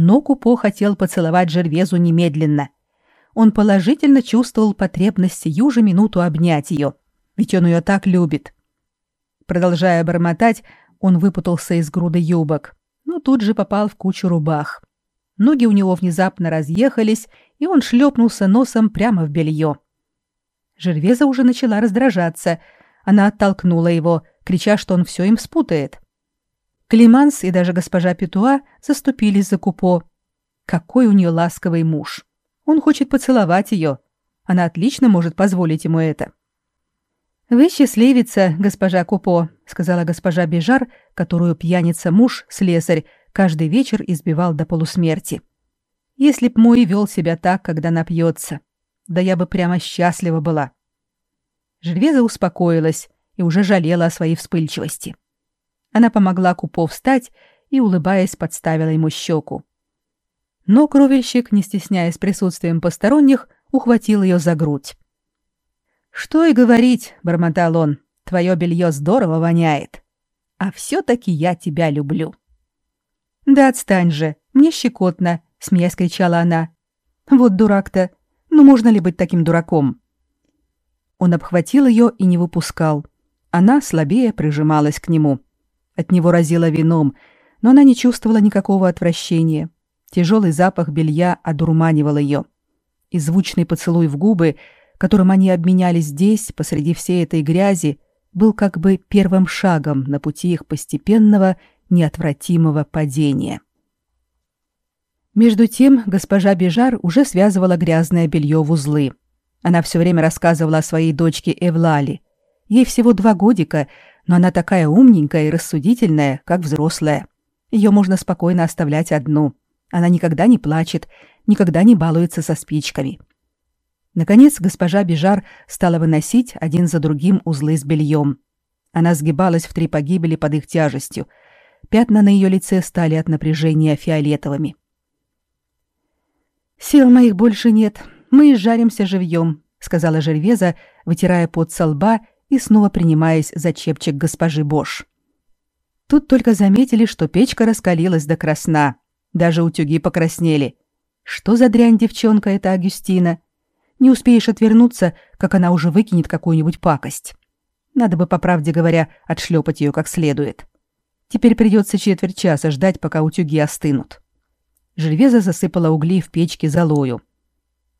Но Купо хотел поцеловать Жервезу немедленно. Он положительно чувствовал потребность сию же минуту обнять ее, ведь он ее так любит. Продолжая бормотать, он выпутался из груды юбок, но тут же попал в кучу рубах. Ноги у него внезапно разъехались, и он шлепнулся носом прямо в белье. Жервеза уже начала раздражаться. Она оттолкнула его, крича, что он все им спутает. Климанс и даже госпожа Петуа заступились за Купо. Какой у нее ласковый муж. Он хочет поцеловать ее. Она отлично может позволить ему это. «Вы счастливица, госпожа Купо», — сказала госпожа Бежар, которую пьяница-муж, слесарь, каждый вечер избивал до полусмерти. «Если б мой вел себя так, когда напьется, да я бы прямо счастлива была». Жильвеза успокоилась и уже жалела о своей вспыльчивости. Она помогла Купо встать и, улыбаясь, подставила ему щеку. Но кровельщик, не стесняясь присутствием посторонних, ухватил ее за грудь. «Что и говорить», — бормотал он, — «твое белье здорово воняет. А все-таки я тебя люблю». «Да отстань же, мне щекотно», — смеясь кричала она. «Вот дурак-то. Ну можно ли быть таким дураком?» Он обхватил ее и не выпускал. Она слабее прижималась к нему. От него разило вином, но она не чувствовала никакого отвращения. Тяжелый запах белья одурманивал ее. И звучный поцелуй в губы, которым они обменялись здесь, посреди всей этой грязи, был как бы первым шагом на пути их постепенного, неотвратимого падения. Между тем госпожа Бежар уже связывала грязное белье в узлы. Она все время рассказывала о своей дочке Эвлали. Ей всего два годика, но она такая умненькая и рассудительная, как взрослая. Ее можно спокойно оставлять одну. Она никогда не плачет, никогда не балуется со спичками. Наконец госпожа Бежар стала выносить один за другим узлы с бельем. Она сгибалась в три погибели под их тяжестью. Пятна на ее лице стали от напряжения фиолетовыми. «Сил моих больше нет. Мы изжаримся живьем», — сказала Жервеза, вытирая пот со лба и снова принимаясь за чепчик госпожи Бош. Тут только заметили, что печка раскалилась до красна. Даже утюги покраснели. Что за дрянь девчонка эта Агюстина? Не успеешь отвернуться, как она уже выкинет какую-нибудь пакость. Надо бы, по правде говоря, отшлепать ее как следует. Теперь придется четверть часа ждать, пока утюги остынут. Жильвеза засыпала угли в печке золою.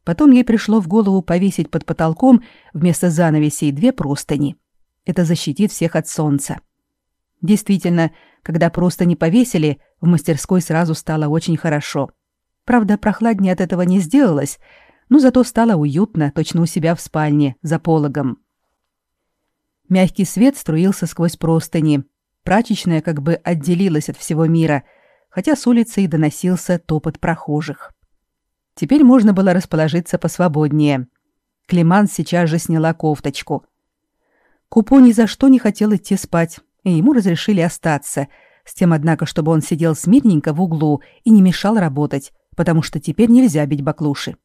Потом ей пришло в голову повесить под потолком вместо занавесей две простыни. Это защитит всех от солнца. Действительно, когда простыни повесили, в мастерской сразу стало очень хорошо. Правда, прохладнее от этого не сделалось, но зато стало уютно, точно у себя в спальне, за пологом. Мягкий свет струился сквозь простыни. Прачечная как бы отделилась от всего мира, хотя с улицы и доносился топот прохожих. Теперь можно было расположиться посвободнее. Климан сейчас же сняла кофточку. Купо ни за что не хотел идти спать, и ему разрешили остаться, с тем, однако, чтобы он сидел смирненько в углу и не мешал работать, потому что теперь нельзя бить баклуши.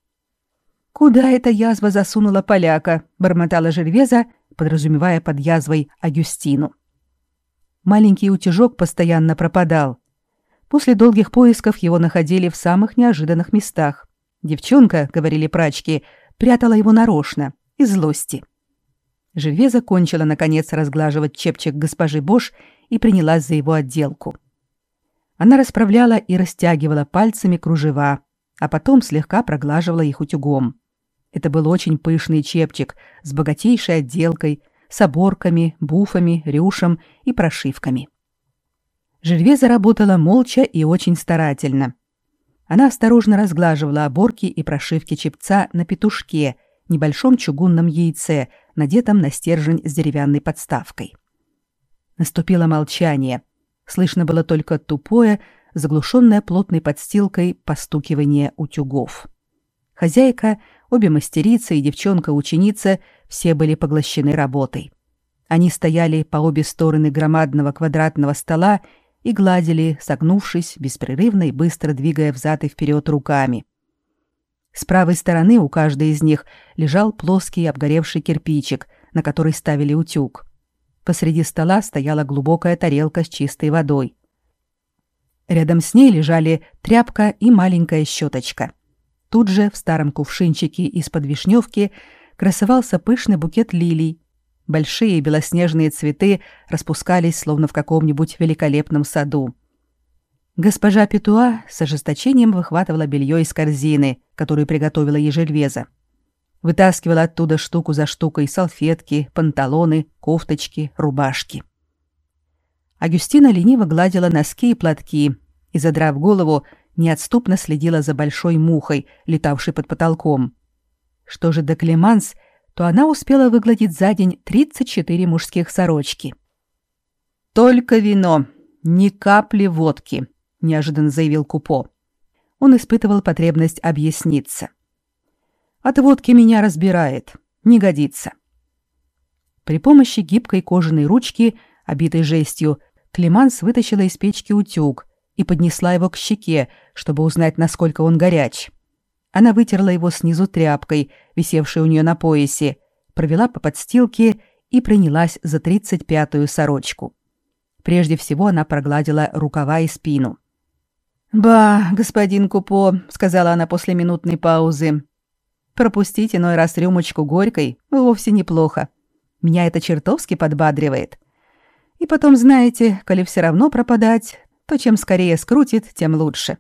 «Куда эта язва засунула поляка?» — бормотала Жервеза, подразумевая под язвой Агюстину. Маленький утюжок постоянно пропадал. После долгих поисков его находили в самых неожиданных местах. Девчонка, говорили прачки, прятала его нарочно, из злости. Живе закончила, наконец, разглаживать чепчик госпожи Бош и принялась за его отделку. Она расправляла и растягивала пальцами кружева, а потом слегка проглаживала их утюгом. Это был очень пышный чепчик с богатейшей отделкой, с оборками, буфами, рюшем и прошивками. Жильве заработала молча и очень старательно. Она осторожно разглаживала оборки и прошивки чепца на петушке, небольшом чугунном яйце, надетом на стержень с деревянной подставкой. Наступило молчание. Слышно было только тупое, заглушенное плотной подстилкой постукивание утюгов. Хозяйка, обе мастерицы и девчонка-ученица все были поглощены работой. Они стояли по обе стороны громадного квадратного стола и гладили, согнувшись, беспрерывно и быстро двигая взад и вперед руками. С правой стороны у каждой из них лежал плоский обгоревший кирпичик, на который ставили утюг. Посреди стола стояла глубокая тарелка с чистой водой. Рядом с ней лежали тряпка и маленькая щеточка. Тут же в старом кувшинчике из-под вишневки красовался пышный букет лилий. Большие белоснежные цветы распускались, словно в каком-нибудь великолепном саду. Госпожа Петуа с ожесточением выхватывала белье из корзины, которую приготовила ежельвеза. Вытаскивала оттуда штуку за штукой салфетки, панталоны, кофточки, рубашки. Агюстина лениво гладила носки и платки и, задрав голову, неотступно следила за большой мухой, летавшей под потолком. Что же до Клеманс, то она успела выгладить за день 34 мужских сорочки. «Только вино, ни капли водки», — неожиданно заявил Купо. Он испытывал потребность объясниться. «От водки меня разбирает. Не годится». При помощи гибкой кожаной ручки, обитой жестью, Клеманс вытащила из печки утюг и поднесла его к щеке, чтобы узнать, насколько он горяч. Она вытерла его снизу тряпкой, висевшей у нее на поясе, провела по подстилке и принялась за тридцать пятую сорочку. Прежде всего она прогладила рукава и спину. «Ба, господин Купо», — сказала она после минутной паузы, — «пропустить иной раз рюмочку горькой вовсе неплохо. Меня это чертовски подбадривает. И потом, знаете, коли все равно пропадать, то чем скорее скрутит, тем лучше.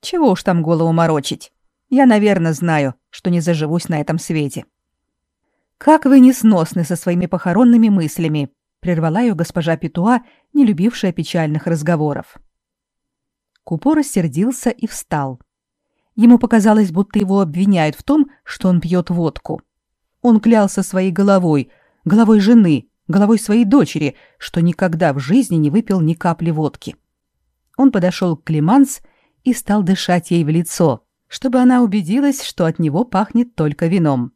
Чего уж там голову морочить. Я, наверное, знаю, что не заживусь на этом свете. Как вы несносны со своими похоронными мыслями, прервала ее госпожа Петуа, не любившая печальных разговоров. Купо рассердился и встал. Ему показалось, будто его обвиняют в том, что он пьет водку. Он клялся своей головой, головой жены, головой своей дочери, что никогда в жизни не выпил ни капли водки. Он подошел к Климанс и стал дышать ей в лицо, чтобы она убедилась, что от него пахнет только вином.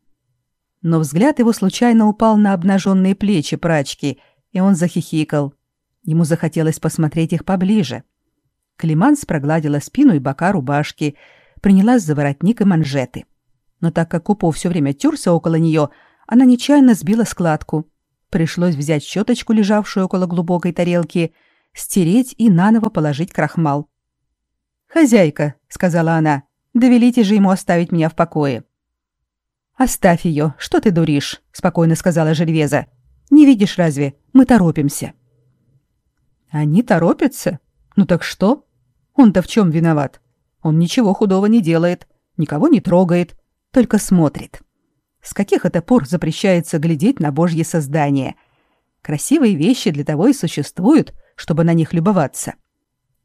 Но взгляд его случайно упал на обнаженные плечи прачки, и он захихикал. Ему захотелось посмотреть их поближе. Климанс прогладила спину и бока рубашки, принялась за воротник и манжеты. Но так как Купо все время тюрся около нее, она нечаянно сбила складку. Пришлось взять щеточку, лежавшую около глубокой тарелки, стереть и наново положить крахмал. «Хозяйка», — сказала она, — «довелите же ему оставить меня в покое». «Оставь ее, что ты дуришь», — спокойно сказала Жервеза. «Не видишь разве? Мы торопимся». «Они торопятся? Ну так что? Он-то в чем виноват? Он ничего худого не делает, никого не трогает, только смотрит. С каких это пор запрещается глядеть на божье создание? Красивые вещи для того и существуют, чтобы на них любоваться.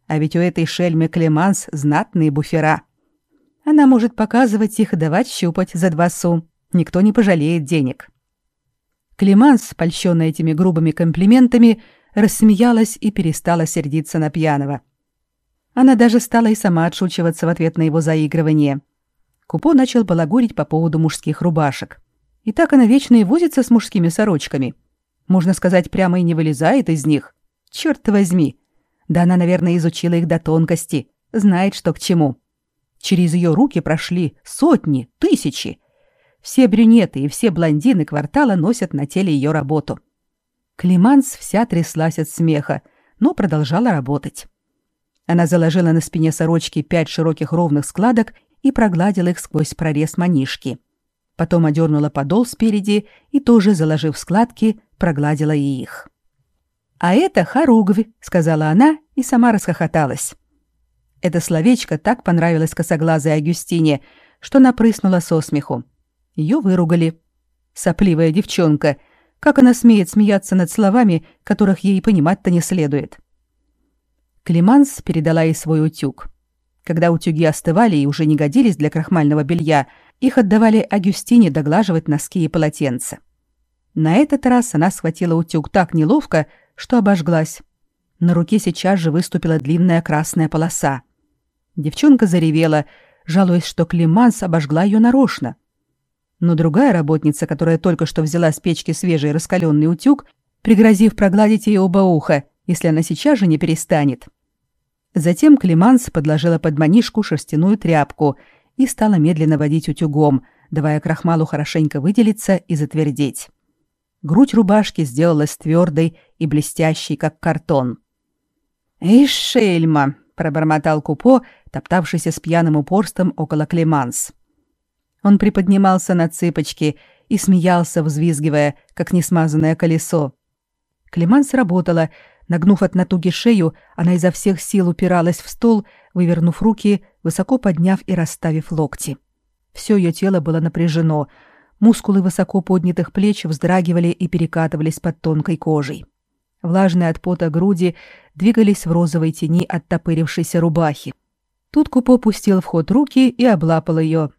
А ведь у этой шельмы Клеманс знатные буфера. Она может показывать их и давать щупать за два су. Никто не пожалеет денег. Клеманс, польщенная этими грубыми комплиментами, рассмеялась и перестала сердиться на пьяного. Она даже стала и сама отшучиваться в ответ на его заигрывание. Купо начал балагурить по поводу мужских рубашек. И так она вечно и возится с мужскими сорочками. Можно сказать, прямо и не вылезает из них. Черт возьми! Да она, наверное, изучила их до тонкости, знает, что к чему. Через ее руки прошли сотни, тысячи. Все брюнеты и все блондины квартала носят на теле ее работу. Климанс вся тряслась от смеха, но продолжала работать. Она заложила на спине сорочки пять широких ровных складок и прогладила их сквозь прорез манишки. Потом одернула подол спереди и тоже, заложив складки, прогладила и их. «А это хоругвь», — сказала она и сама расхохоталась. Это словечко так понравилось косоглазой Агюстине, что напрыснула со смеху. Ее выругали. Сопливая девчонка. Как она смеет смеяться над словами, которых ей понимать-то не следует? Климанс передала ей свой утюг. Когда утюги остывали и уже не годились для крахмального белья, их отдавали Агюстине доглаживать носки и полотенца. На этот раз она схватила утюг так неловко, что обожглась. На руке сейчас же выступила длинная красная полоса. Девчонка заревела, жалуясь, что Климанс обожгла ее нарочно. Но другая работница, которая только что взяла с печки свежий раскаленный утюг, пригрозив прогладить ей оба уха, если она сейчас же не перестанет, Затем Климанс подложила под манишку шерстяную тряпку и стала медленно водить утюгом, давая крахмалу хорошенько выделиться и затвердеть. Грудь рубашки сделалась твердой и блестящей, как картон. «Эй, шельма!» — пробормотал Купо, топтавшийся с пьяным упорством около Клеманс. Он приподнимался на цыпочки и смеялся, взвизгивая, как несмазанное колесо. Клеманс работала, нагнув от натуги шею, она изо всех сил упиралась в стол, вывернув руки, высоко подняв и расставив локти. Все ее тело было напряжено, мускулы высоко поднятых плеч вздрагивали и перекатывались под тонкой кожей. Влажные от пота груди двигались в розовой тени оттопырившейся рубахи. Тут Купо пустил в ход руки и облапал ее.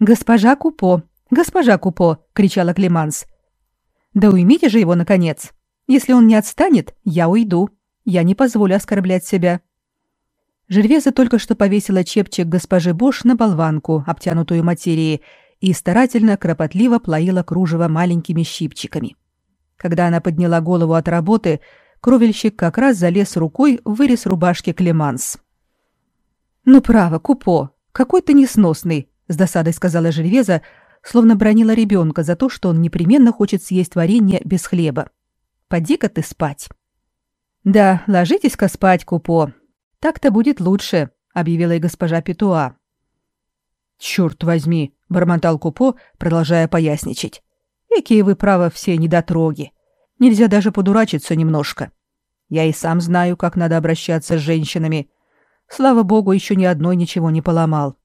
«Госпожа Купо! Госпожа Купо!» — кричала Климанс. «Да уймите же его, наконец! Если он не отстанет, я уйду. Я не позволю оскорблять себя». Жервеза только что повесила чепчик госпожи Бош на болванку, обтянутую материей, и старательно, кропотливо плоила кружево маленькими щипчиками. Когда она подняла голову от работы, кровельщик как раз залез рукой в вырез рубашки Клеманс. «Ну, право, Купо, какой ты несносный», — с досадой сказала Жервеза, словно бронила ребенка за то, что он непременно хочет съесть варенье без хлеба. «Поди-ка ты спать». «Да, ложитесь-ка спать, Купо. Так-то будет лучше», — объявила и госпожа Петуа. «Черт возьми», — бормотал Купо, продолжая поясничать. Какие вы, право, все недотроги. Нельзя даже подурачиться немножко. Я и сам знаю, как надо обращаться с женщинами. Слава богу, еще ни одной ничего не поломал.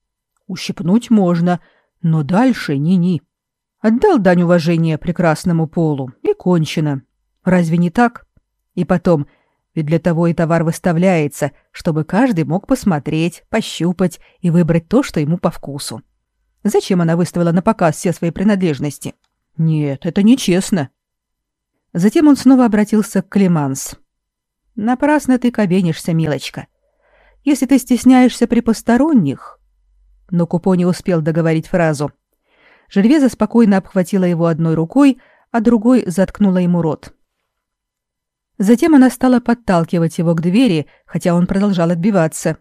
Ущипнуть можно, но дальше ни-ни. Отдал дань уважения прекрасному полу, и кончено. Разве не так? И потом, ведь для того и товар выставляется, чтобы каждый мог посмотреть, пощупать и выбрать то, что ему по вкусу. Зачем она выставила на показ все свои принадлежности? — нет, это нечестно. Затем он снова обратился к Клеманс. Напрасно ты кабенишься, милочка. Если ты стесняешься при посторонних... Но Купо не успел договорить фразу. Жервеза спокойно обхватила его одной рукой, а другой заткнула ему рот. Затем она стала подталкивать его к двери, хотя он продолжал отбиваться.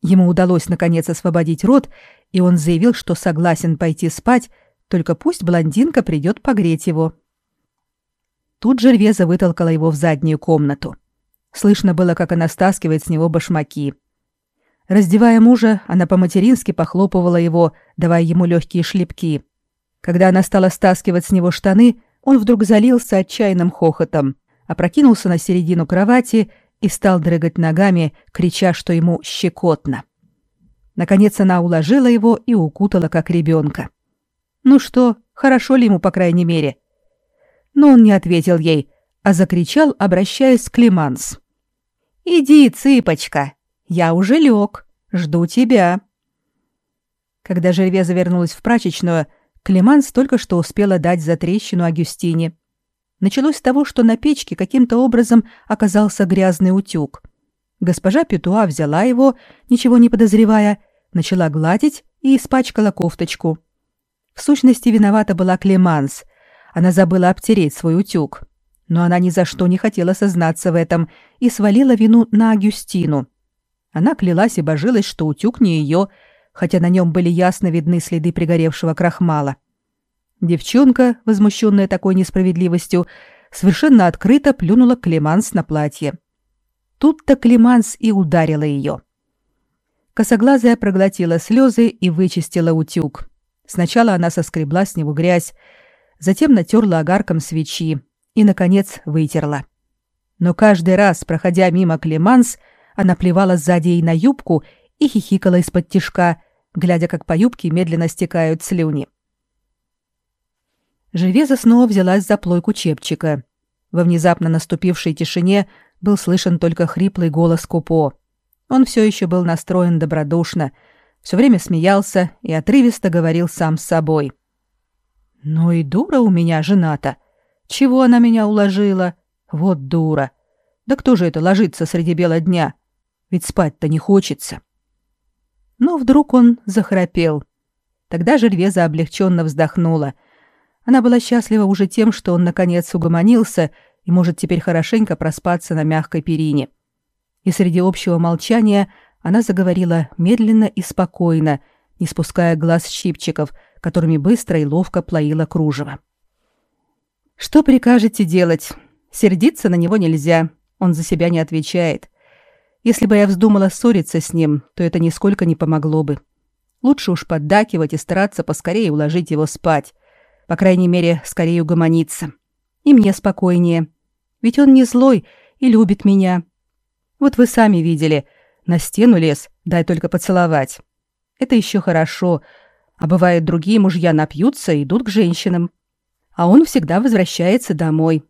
Ему удалось наконец освободить рот, и он заявил, что согласен пойти спать, только пусть блондинка придет погреть его. Тут Жервеза вытолкала его в заднюю комнату. Слышно было, как она стаскивает с него башмаки. Раздевая мужа, она по-матерински похлопывала его, давая ему легкие шлепки. Когда она стала стаскивать с него штаны, он вдруг залился отчаянным хохотом, опрокинулся на середину кровати и стал дрыгать ногами, крича, что ему щекотно. Наконец она уложила его и укутала, как ребенка. Ну что, хорошо ли ему, по крайней мере? Но он не ответил ей, а закричал, обращаясь к Климанс. «Иди, цыпочка, я уже лег, жду тебя». Когда Жервеза вернулась в прачечную, Климанс только что успела дать за трещину Агюстине. Началось с того, что на печке каким-то образом оказался грязный утюг. Госпожа Петуа взяла его, ничего не подозревая, начала гладить и испачкала кофточку. В сущности, виновата была Клеманс. Она забыла обтереть свой утюг. Но она ни за что не хотела сознаться в этом и свалила вину на Агюстину. Она клялась и божилась, что утюг не ее, хотя на нем были ясно видны следы пригоревшего крахмала. Девчонка, возмущенная такой несправедливостью, совершенно открыто плюнула Клеманс на платье. Тут-то Клеманс и ударила ее. Косоглазая проглотила слезы и вычистила утюг. Сначала она соскребла с него грязь, затем натерла огарком свечи и, наконец, вытерла. Но каждый раз, проходя мимо Клеманс, она плевала сзади ей на юбку и хихикала из-под тишка, глядя, как по юбке медленно стекают слюни. Живеза снова взялась за плойку чепчика. Во внезапно наступившей тишине был слышен только хриплый голос Купо. Он все еще был настроен добродушно — все время смеялся и отрывисто говорил сам с собой. «Ну и дура у меня жена-то. Чего она меня уложила? Вот дура. Да кто же это ложится среди бела дня? Ведь спать-то не хочется». Но вдруг он захрапел. Тогда Жервеза облегченно вздохнула. Она была счастлива уже тем, что он наконец угомонился и может теперь хорошенько проспаться на мягкой перине. И среди общего молчания она заговорила медленно и спокойно, не спуская глаз щипчиков, которыми быстро и ловко плоила кружево. «Что прикажете делать? Сердиться на него нельзя, он за себя не отвечает. Если бы я вздумала ссориться с ним, то это нисколько не помогло бы. Лучше уж поддакивать и стараться поскорее уложить его спать. По крайней мере, скорее угомониться. И мне спокойнее. Ведь он не злой и любит меня. Вот вы сами видели. На стену лез, дай только поцеловать. Это еще хорошо. А бывает, другие мужья напьются и идут к женщинам. А он всегда возвращается домой.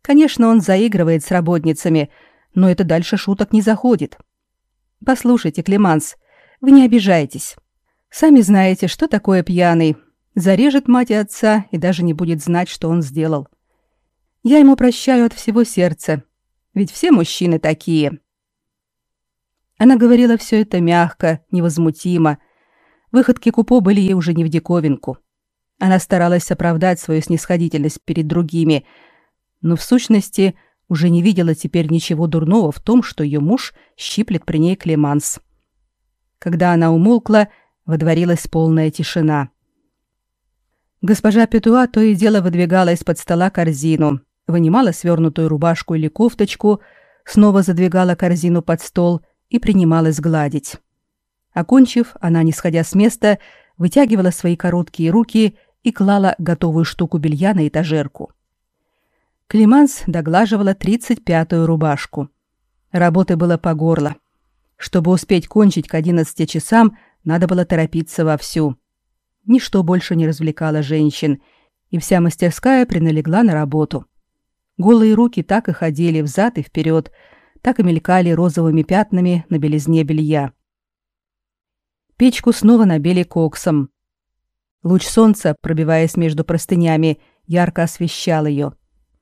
Конечно, он заигрывает с работницами, но это дальше шуток не заходит. Послушайте, Клеманс, вы не обижайтесь. Сами знаете, что такое пьяный. Зарежет мать и отца и даже не будет знать, что он сделал. Я ему прощаю от всего сердца. Ведь все мужчины такие. Она говорила все это мягко, невозмутимо. Выходки Купо были ей уже не в диковинку. Она старалась оправдать свою снисходительность перед другими, но в сущности уже не видела теперь ничего дурного в том, что ее муж щиплет при ней Клеманс. Когда она умолкла, Водворилась полная тишина. Госпожа Петуа то и дело выдвигала из-под стола корзину, вынимала свернутую рубашку или кофточку, снова задвигала корзину под стол и принималась гладить. Окончив, она, не сходя с места, вытягивала свои короткие руки и клала готовую штуку белья на этажерку. Климанс доглаживала тридцать пятую рубашку. Работы было по горло. Чтобы успеть кончить к одиннадцати часам, надо было торопиться вовсю. Ничто больше не развлекало женщин, и вся мастерская приналегла на работу. Голые руки так и ходили взад и вперед, так и мелькали розовыми пятнами на белизне белья. Печку снова набили коксом. Луч солнца, пробиваясь между простынями, ярко освещал ее.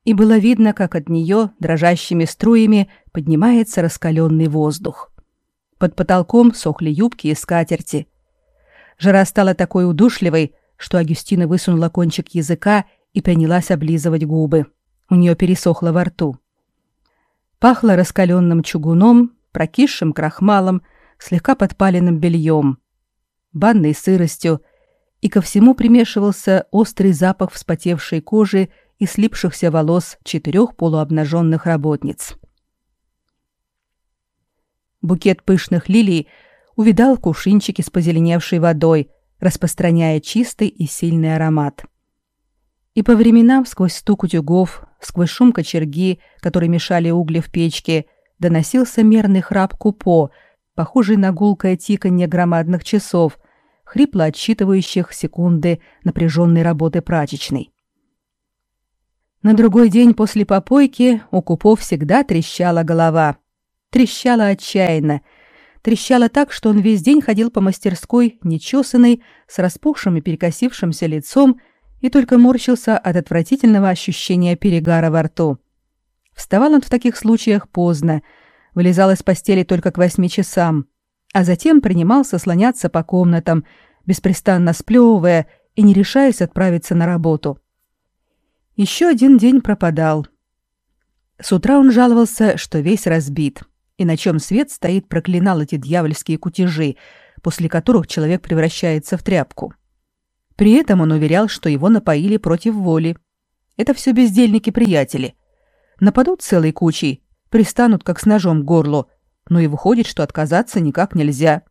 И было видно, как от нее дрожащими струями поднимается раскаленный воздух. Под потолком сохли юбки и скатерти. Жара стала такой удушливой, что Агюстина высунула кончик языка и принялась облизывать губы. У нее пересохло во рту. Пахло раскаленным чугуном, прокисшим крахмалом, слегка подпаленным бельем, банной сыростью, и ко всему примешивался острый запах вспотевшей кожи и слипшихся волос четырех полуобнаженных работниц. Букет пышных лилий увидал кувшинчики с позеленевшей водой, распространяя чистый и сильный аромат. И по временам сквозь стук утюгов, сквозь шум кочерги, которые мешали угли в печке, доносился мерный храп купо, похожий на гулкое тиканье громадных часов, хрипло отсчитывающих секунды напряженной работы прачечной. На другой день после попойки у Купо всегда трещала голова — Трещала отчаянно. Трещала так, что он весь день ходил по мастерской, нечесанный, с распухшим и перекосившимся лицом, и только морщился от отвратительного ощущения перегара во рту. Вставал он в таких случаях поздно, вылезал из постели только к восьми часам, а затем принимался слоняться по комнатам, беспрестанно сплевывая и не решаясь отправиться на работу. Еще один день пропадал. С утра он жаловался, что весь разбит и на чем свет стоит проклинал эти дьявольские кутежи, после которых человек превращается в тряпку. При этом он уверял, что его напоили против воли. Это все бездельники-приятели. Нападут целой кучей, пристанут как с ножом к горлу, но и выходит, что отказаться никак нельзя.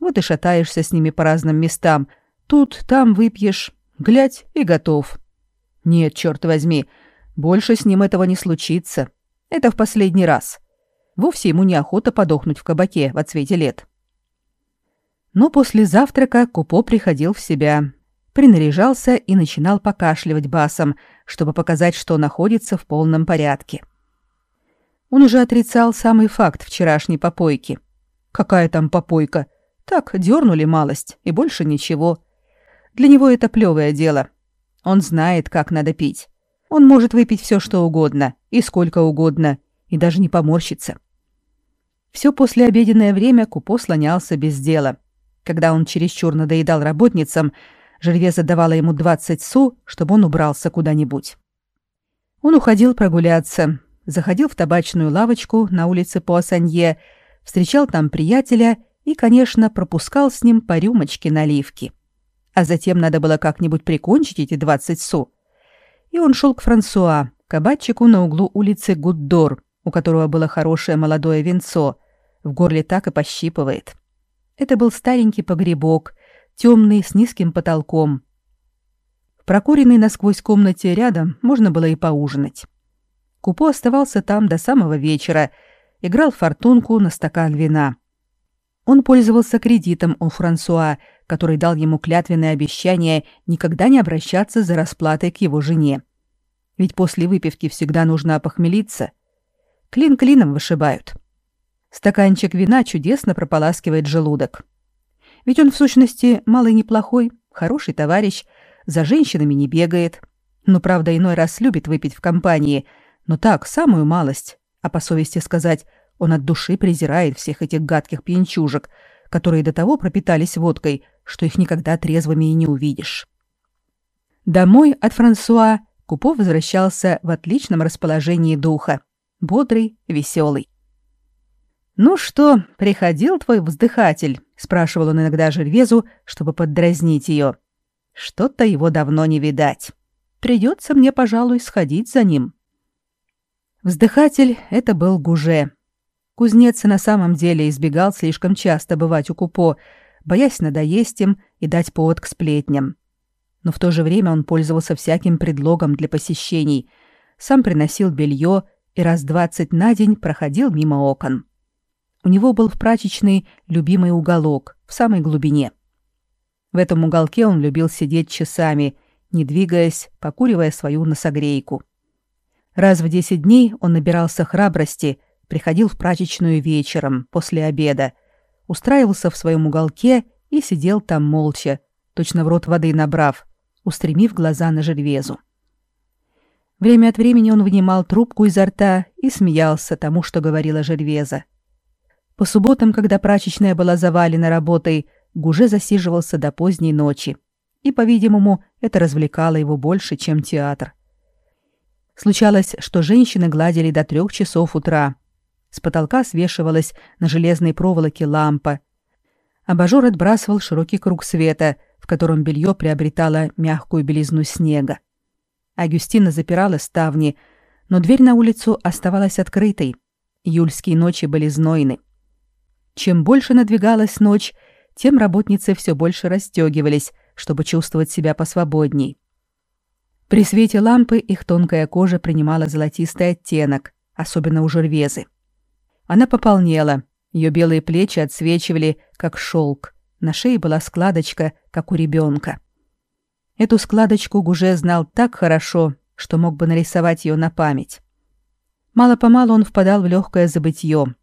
Вот и шатаешься с ними по разным местам. Тут, там выпьешь, глядь и готов. Нет, черт возьми, больше с ним этого не случится. Это в последний раз. — Вовсе ему неохота подохнуть в кабаке в отсвете лет. Но после завтрака Купо приходил в себя, принаряжался и начинал покашливать басом, чтобы показать, что находится в полном порядке. Он уже отрицал самый факт вчерашней попойки. Какая там попойка? Так, дернули малость, и больше ничего. Для него это плевое дело. Он знает, как надо пить. Он может выпить все, что угодно, и сколько угодно, и даже не поморщиться. Все послеобеденное время Купо слонялся без дела. Когда он чересчур надоедал работницам, Жерве задавала ему 20 су, чтобы он убрался куда-нибудь. Он уходил прогуляться, заходил в табачную лавочку на улице Пуассанье, встречал там приятеля и, конечно, пропускал с ним по рюмочке наливки. А затем надо было как-нибудь прикончить эти 20 су. И он шел к Франсуа, кабачику на углу улицы Гуддор, у которого было хорошее молодое венцо, в горле так и пощипывает. Это был старенький погребок, темный, с низким потолком. В прокуренной насквозь комнате рядом можно было и поужинать. Купо оставался там до самого вечера, играл фортунку на стакан вина. Он пользовался кредитом у Франсуа, который дал ему клятвенное обещание никогда не обращаться за расплатой к его жене. Ведь после выпивки всегда нужно опохмелиться. Клин клином вышибают. Стаканчик вина чудесно прополаскивает желудок. Ведь он в сущности малый неплохой, хороший товарищ, за женщинами не бегает. Ну, правда, иной раз любит выпить в компании, но так, самую малость. А по совести сказать, он от души презирает всех этих гадких пьянчужек, которые до того пропитались водкой, что их никогда трезвыми и не увидишь. Домой от Франсуа Купо возвращался в отличном расположении духа, бодрый, веселый. «Ну что, приходил твой вздыхатель?» — спрашивал он иногда Жервезу, чтобы поддразнить ее. «Что-то его давно не видать. Придется мне, пожалуй, сходить за ним». Вздыхатель — это был Гуже. Кузнец на самом деле избегал слишком часто бывать у Купо, боясь надоесть им и дать повод к сплетням. Но в то же время он пользовался всяким предлогом для посещений, сам приносил белье и раз двадцать на день проходил мимо окон. У него был в прачечной любимый уголок в самой глубине. В этом уголке он любил сидеть часами, не двигаясь, покуривая свою носогрейку. Раз в десять дней он набирался храбрости, приходил в прачечную вечером, после обеда, устраивался в своем уголке и сидел там молча, точно в рот воды набрав, устремив глаза на Жервезу. Время от времени он вынимал трубку изо рта и смеялся тому, что говорила Жервеза. По субботам, когда прачечная была завалена работой, Гуже засиживался до поздней ночи. И, по-видимому, это развлекало его больше, чем театр. Случалось, что женщины гладили до трех часов утра. С потолка свешивалась на железной проволоке лампа. Абажур отбрасывал широкий круг света, в котором белье приобретало мягкую белизну снега. Агюстина запирала ставни, но дверь на улицу оставалась открытой. Июльские ночи были знойны. Чем больше надвигалась ночь, тем работницы все больше расстегивались, чтобы чувствовать себя посвободней. При свете лампы их тонкая кожа принимала золотистый оттенок, особенно у жервезы. Она пополнела, ее белые плечи отсвечивали, как шелк, на шее была складочка, как у ребенка. Эту складочку Гуже знал так хорошо, что мог бы нарисовать ее на память. Мало-помалу он впадал в легкое забытье,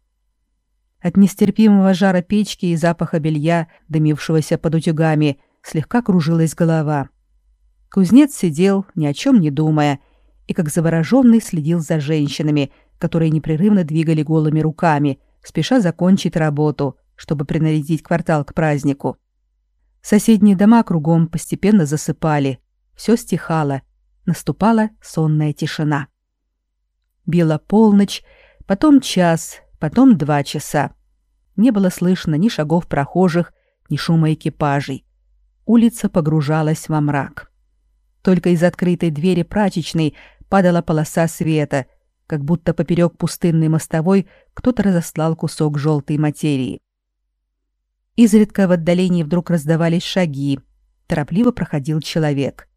от нестерпимого жара печки и запаха белья, дымившегося под утюгами, слегка кружилась голова. Кузнец сидел, ни о чем не думая, и как завороженный следил за женщинами, которые непрерывно двигали голыми руками, спеша закончить работу, чтобы принарядить квартал к празднику. Соседние дома кругом постепенно засыпали, все стихало, наступала сонная тишина. Била полночь, потом час, потом два часа. Не было слышно ни шагов прохожих, ни шума экипажей. Улица погружалась во мрак. Только из открытой двери прачечной падала полоса света, как будто поперек пустынной мостовой кто-то разослал кусок желтой материи. Изредка в отдалении вдруг раздавались шаги. Торопливо проходил человек.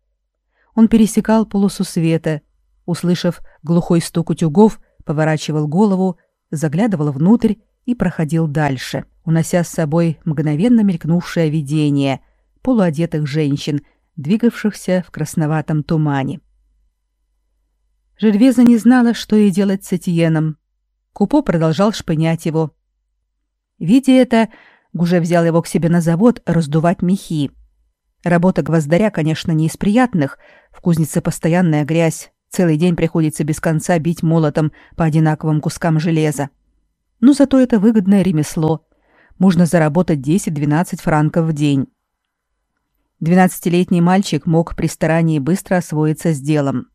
Он пересекал полосу света, услышав глухой стук утюгов, поворачивал голову заглядывал внутрь и проходил дальше, унося с собой мгновенно мелькнувшее видение полуодетых женщин, двигавшихся в красноватом тумане. Жервеза не знала, что ей делать с Этьеном. Купо продолжал шпынять его. Видя это, Гуже взял его к себе на завод раздувать мехи. Работа гвоздаря, конечно, не из приятных. В кузнице постоянная грязь, Целый день приходится без конца бить молотом по одинаковым кускам железа. Но зато это выгодное ремесло. Можно заработать 10-12 франков в день. Двенадцатилетний мальчик мог при старании быстро освоиться с делом.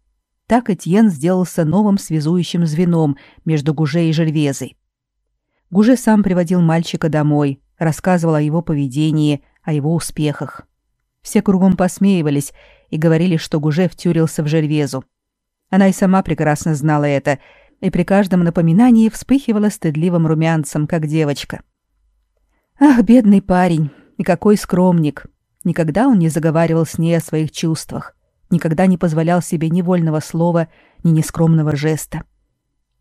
Так Этьен сделался новым связующим звеном между Гуже и Жервезой. Гуже сам приводил мальчика домой, рассказывал о его поведении, о его успехах. Все кругом посмеивались и говорили, что Гуже втюрился в Жервезу. Она и сама прекрасно знала это, и при каждом напоминании вспыхивала стыдливым румянцем, как девочка. Ах, бедный парень, и какой скромник! Никогда он не заговаривал с ней о своих чувствах, никогда не позволял себе ни вольного слова, ни нескромного жеста.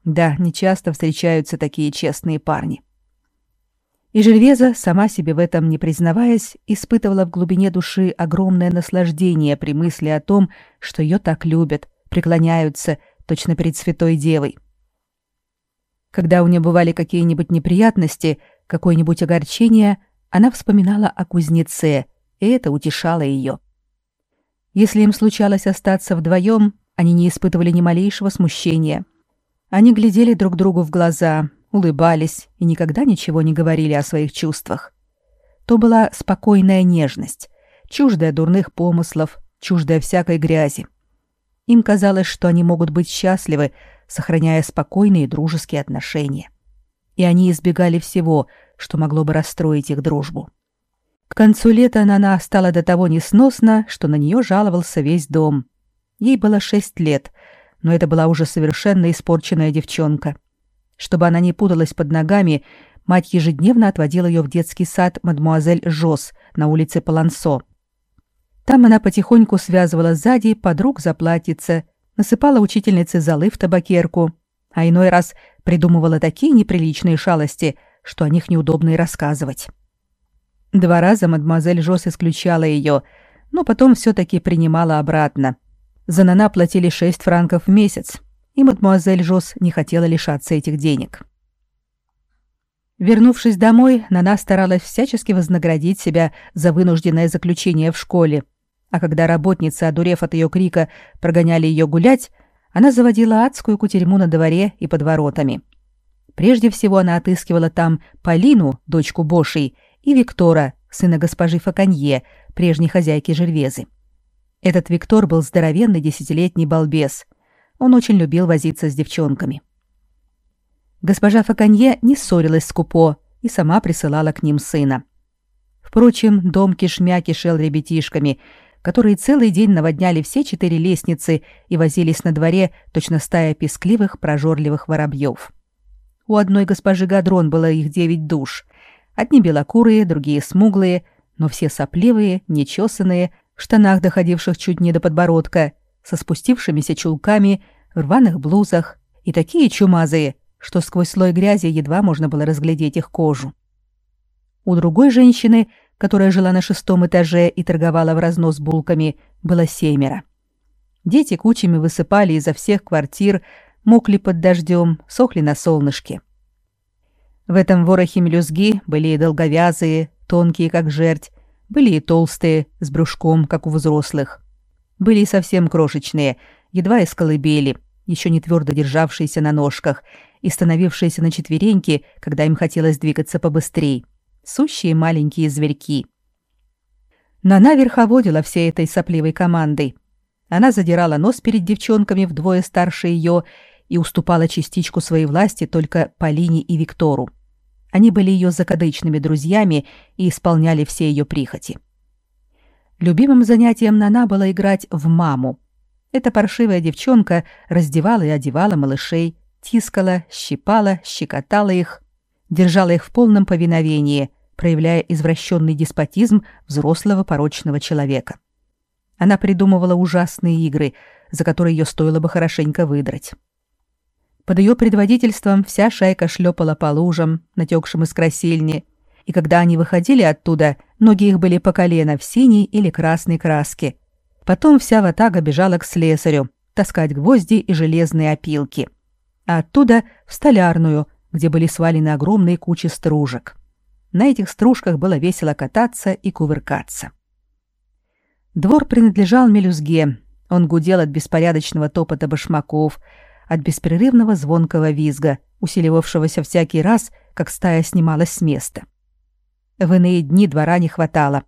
Да, нечасто встречаются такие честные парни. И Жильвеза, сама себе в этом не признаваясь, испытывала в глубине души огромное наслаждение при мысли о том, что ее так любят, преклоняются, точно перед святой девой. Когда у нее бывали какие-нибудь неприятности, какое-нибудь огорчение, она вспоминала о кузнеце, и это утешало ее. Если им случалось остаться вдвоем, они не испытывали ни малейшего смущения. Они глядели друг другу в глаза, улыбались и никогда ничего не говорили о своих чувствах. То была спокойная нежность, чуждая дурных помыслов, чуждая всякой грязи. Им казалось, что они могут быть счастливы, сохраняя спокойные дружеские отношения. И они избегали всего, что могло бы расстроить их дружбу. К концу лета Нана стала до того несносна, что на нее жаловался весь дом. Ей было шесть лет, но это была уже совершенно испорченная девчонка. Чтобы она не путалась под ногами, мать ежедневно отводила ее в детский сад мадмуазель Жос на улице Палансо. Там она потихоньку связывала сзади подруг за платьице, насыпала учительнице золы в табакерку, а иной раз придумывала такие неприличные шалости, что о них неудобно и рассказывать. Два раза мадемуазель Жос исключала ее, но потом все-таки принимала обратно. За Нана платили 6 франков в месяц, и мадемуазель Жос не хотела лишаться этих денег. Вернувшись домой, Нана старалась всячески вознаградить себя за вынужденное заключение в школе, а когда работницы, одурев от ее крика, прогоняли ее гулять, она заводила адскую кутерьму на дворе и под воротами. Прежде всего она отыскивала там Полину, дочку Бошей, и Виктора, сына госпожи Факанье, прежней хозяйки Жервезы. Этот Виктор был здоровенный десятилетний балбес, он очень любил возиться с девчонками. Госпожа Факанье не ссорилась с Купо и сама присылала к ним сына. Впрочем, дом кишмя кишел ребятишками, которые целый день наводняли все четыре лестницы и возились на дворе, точно стая пескливых, прожорливых воробьев. У одной госпожи Гадрон было их девять душ. Одни белокурые, другие смуглые, но все сопливые, нечесанные, в штанах, доходивших чуть не до подбородка, со спустившимися чулками, в рваных блузах и такие чумазые, что сквозь слой грязи едва можно было разглядеть их кожу. У другой женщины, которая жила на шестом этаже и торговала в разнос булками, было семеро. Дети кучами высыпали изо всех квартир, мокли под дождем, сохли на солнышке. В этом ворохе мелюзги были и долговязые, тонкие, как жерть, были и толстые, с брюшком, как у взрослых. Были и совсем крошечные, едва из колыбели, еще не твердо державшиеся на ножках и становившиеся на четвереньки, когда им хотелось двигаться побыстрее. Сущие маленькие зверьки. Нана верховодила всей этой сопливой командой. Она задирала нос перед девчонками вдвое старше ее и уступала частичку своей власти только Полине и Виктору. Они были ее закадычными друзьями и исполняли все ее прихоти. Любимым занятием Нана было играть в маму. Эта паршивая девчонка раздевала и одевала малышей, тискала, щипала, щекотала их, держала их в полном повиновении, проявляя извращенный деспотизм взрослого порочного человека. Она придумывала ужасные игры, за которые ее стоило бы хорошенько выдрать. Под ее предводительством вся шайка шлепала по лужам, натекшим из красильни, и когда они выходили оттуда, ноги их были по колено в синей или красной краске. Потом вся ватага бежала к слесарю, таскать гвозди и железные опилки. А оттуда в столярную, где были свалены огромные кучи стружек. На этих стружках было весело кататься и кувыркаться. Двор принадлежал мелюзге. Он гудел от беспорядочного топота башмаков, от беспрерывного звонкого визга, усиливавшегося всякий раз, как стая снималась с места. В иные дни двора не хватало.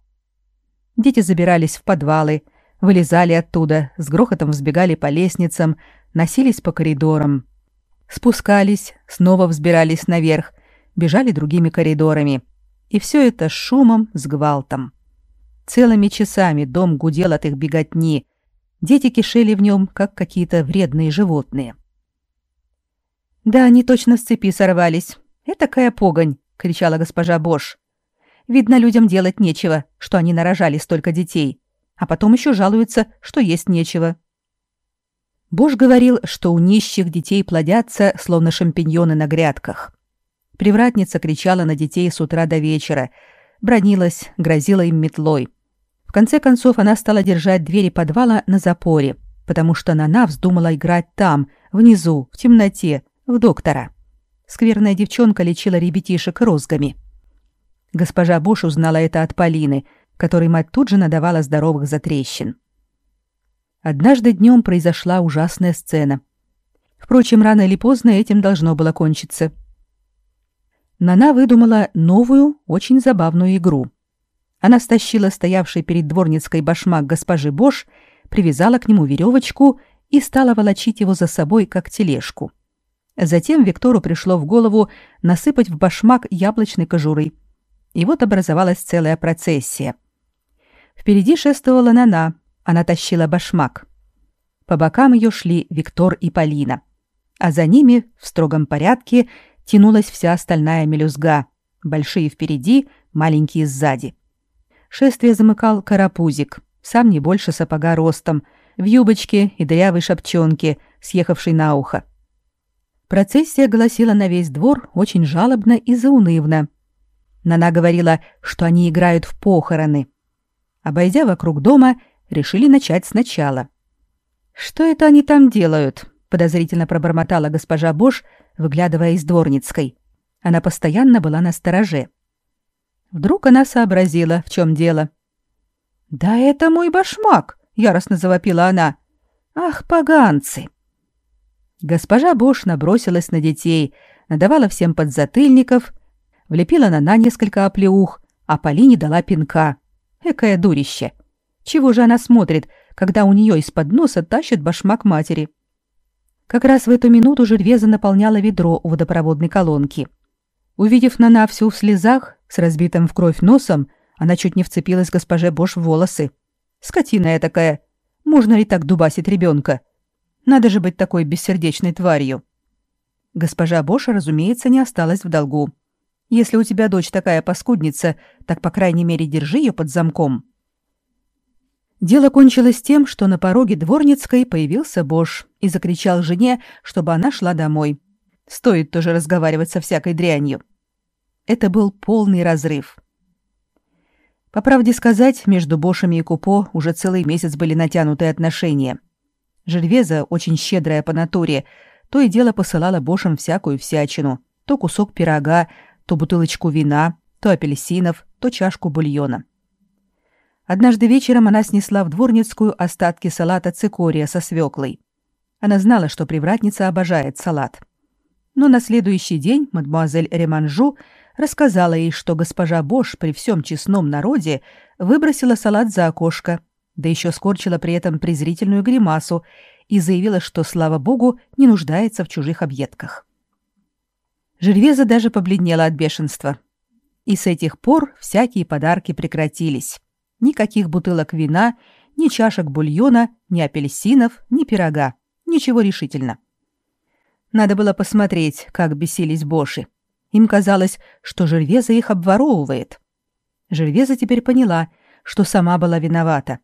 Дети забирались в подвалы, вылезали оттуда, с грохотом взбегали по лестницам, носились по коридорам. Спускались, снова взбирались наверх, бежали другими коридорами. И все это с шумом, с гвалтом. Целыми часами дом гудел от их беготни. Дети кишели в нем, как какие-то вредные животные. Да, они точно с цепи сорвались. Этакая погонь, кричала госпожа Бош. Видно, людям делать нечего, что они нарожали столько детей, а потом еще жалуются, что есть нечего. Бош говорил, что у нищих детей плодятся, словно шампиньоны на грядках. Привратница кричала на детей с утра до вечера, бронилась, грозила им метлой. В конце концов она стала держать двери подвала на запоре, потому что Нана вздумала играть там, внизу, в темноте, в доктора. Скверная девчонка лечила ребятишек розгами. Госпожа Бош узнала это от Полины, которой мать тут же надавала здоровых затрещин. Однажды днем произошла ужасная сцена. Впрочем, рано или поздно этим должно было кончиться. Нана выдумала новую, очень забавную игру. Она стащила стоявший перед дворницкой башмак госпожи Бош, привязала к нему веревочку и стала волочить его за собой, как тележку. Затем Виктору пришло в голову насыпать в башмак яблочной кожуры. И вот образовалась целая процессия. Впереди шествовала Нана, она тащила башмак. По бокам ее шли Виктор и Полина. А за ними, в строгом порядке, тянулась вся остальная мелюзга. Большие впереди, маленькие сзади. Шествие замыкал карапузик, сам не больше сапога ростом, в юбочке и дырявой шапчонке, съехавшей на ухо. Процессия гласила на весь двор очень жалобно и заунывно. Нана говорила, что они играют в похороны. Обойдя вокруг дома, решили начать сначала. «Что это они там делают?» — подозрительно пробормотала госпожа Бош, выглядывая из дворницкой. Она постоянно была на стороже. Вдруг она сообразила, в чем дело. «Да это мой башмак!» — яростно завопила она. «Ах, поганцы!» Госпожа Бош набросилась на детей, надавала всем подзатыльников, влепила на на несколько оплеух, а Полине дала пинка. Экое дурище! — чего же она смотрит, когда у нее из-под носа тащит башмак матери? Как раз в эту минуту Жервеза наполняла ведро у водопроводной колонки. Увидев Нана всю в слезах, с разбитым в кровь носом, она чуть не вцепилась госпоже Бош в волосы. Скотина я такая. Можно ли так дубасить ребенка? Надо же быть такой бессердечной тварью. Госпожа Боша, разумеется, не осталась в долгу. Если у тебя дочь такая паскудница, так, по крайней мере, держи ее под замком. Дело кончилось тем, что на пороге дворницкой появился Бош и закричал жене, чтобы она шла домой. Стоит тоже разговаривать со всякой дрянью. Это был полный разрыв. По правде сказать, между Бошами и Купо уже целый месяц были натянутые отношения. Жильвеза, очень щедрая по натуре, то и дело посылала Бошам всякую всячину. То кусок пирога, то бутылочку вина, то апельсинов, то чашку бульона. Однажды вечером она снесла в дворницкую остатки салата цикория со свеклой. Она знала, что привратница обожает салат. Но на следующий день мадемуазель Реманжу рассказала ей, что госпожа Бош при всем честном народе выбросила салат за окошко, да еще скорчила при этом презрительную гримасу и заявила, что, слава богу, не нуждается в чужих объедках. Жервеза даже побледнела от бешенства. И с этих пор всякие подарки прекратились. Никаких бутылок вина, ни чашек бульона, ни апельсинов, ни пирога. Ничего решительно. Надо было посмотреть, как бесились Боши. Им казалось, что Жервеза их обворовывает. Жервеза теперь поняла, что сама была виновата.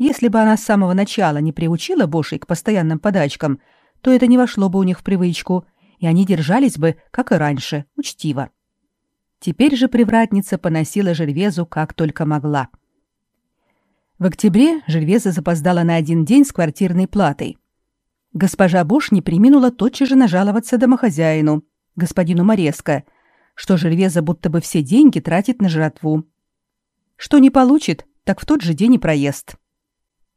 Если бы она с самого начала не приучила Бошей к постоянным подачкам, то это не вошло бы у них в привычку, и они держались бы, как и раньше, учтиво. Теперь же привратница поносила Жервезу как только могла. В октябре Жильвеза запоздала на один день с квартирной платой. Госпожа Буш не приминула тотчас же нажаловаться домохозяину, господину Мореско, что Жильвеза будто бы все деньги тратит на жратву. Что не получит, так в тот же день и проезд.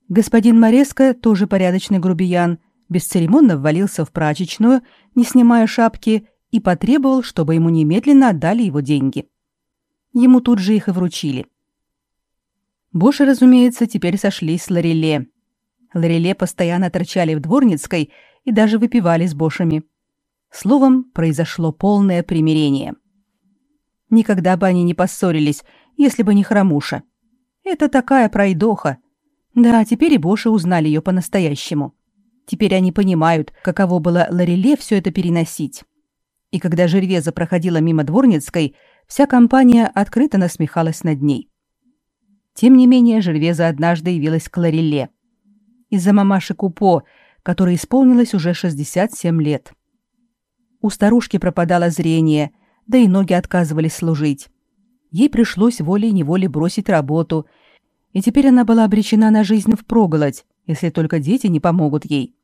Господин Мореско, тоже порядочный грубиян, бесцеремонно ввалился в прачечную, не снимая шапки, и потребовал, чтобы ему немедленно отдали его деньги. Ему тут же их и вручили. Боши, разумеется, теперь сошлись с Лореле. Лореле постоянно торчали в дворницкой и даже выпивали с Бошами. Словом, произошло полное примирение. Никогда бы они не поссорились, если бы не хромуша. Это такая пройдоха. Да, теперь и Боши узнали ее по-настоящему. Теперь они понимают, каково было Лареле все это переносить. И когда Жервеза проходила мимо Дворницкой, вся компания открыто насмехалась над ней. Тем не менее, Жервеза однажды явилась к Лареле. Из-за мамаши Купо, которой исполнилось уже 67 лет. У старушки пропадало зрение, да и ноги отказывались служить. Ей пришлось волей-неволей бросить работу, и теперь она была обречена на жизнь впроголодь, если только дети не помогут ей.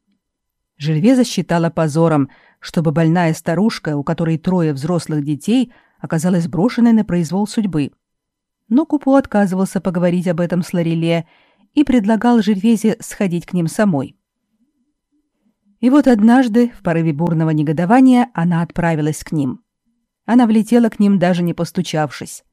Жильвеза считала позором, чтобы больная старушка, у которой трое взрослых детей, оказалась брошенной на произвол судьбы. Но Купо отказывался поговорить об этом с Лареле и предлагал Жильвезе сходить к ним самой. И вот однажды, в порыве бурного негодования, она отправилась к ним. Она влетела к ним, даже не постучавшись.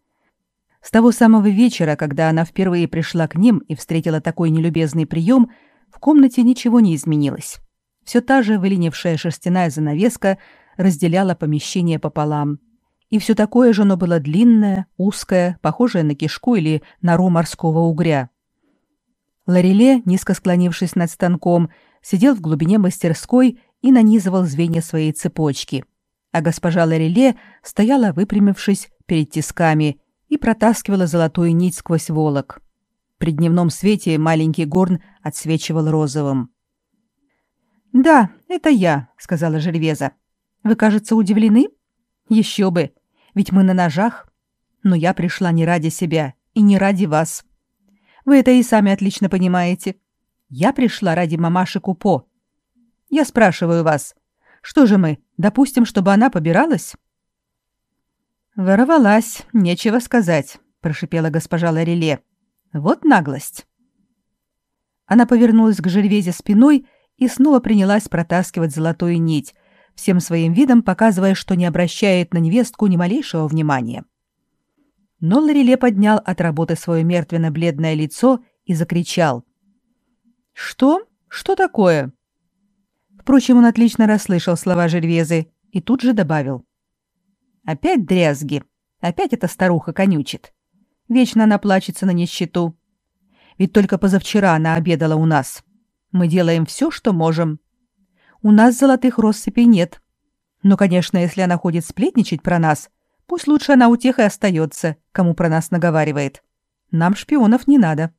С того самого вечера, когда она впервые пришла к ним и встретила такой нелюбезный прием, в комнате ничего не изменилось. Все та же выленившая шерстяная занавеска разделяла помещение пополам. И все такое же оно было длинное, узкое, похожее на кишку или нору морского угря. Лареле, низко склонившись над станком, сидел в глубине мастерской и нанизывал звенья своей цепочки, а госпожа Лареле стояла, выпрямившись перед тисками, и протаскивала золотую нить сквозь волок. При дневном свете маленький горн отсвечивал розовым. «Да, это я», — сказала Жервеза. «Вы, кажется, удивлены? Еще бы, ведь мы на ножах. Но я пришла не ради себя и не ради вас. Вы это и сами отлично понимаете. Я пришла ради мамаши Купо. Я спрашиваю вас, что же мы, допустим, чтобы она побиралась?» «Ворвалась, нечего сказать», — прошипела госпожа Лареле. «Вот наглость». Она повернулась к Жервезе спиной и снова принялась протаскивать золотую нить, всем своим видом показывая, что не обращает на невестку ни малейшего внимания. Но Лареле поднял от работы свое мертвенно-бледное лицо и закричал. «Что? Что такое?» Впрочем, он отлично расслышал слова Жервезы и тут же добавил. «Опять дрязги. Опять эта старуха конючит. Вечно она плачется на нищету. Ведь только позавчера она обедала у нас. Мы делаем все, что можем. У нас золотых россыпей нет. Но, конечно, если она ходит сплетничать про нас, пусть лучше она у тех и остается, кому про нас наговаривает. Нам шпионов не надо».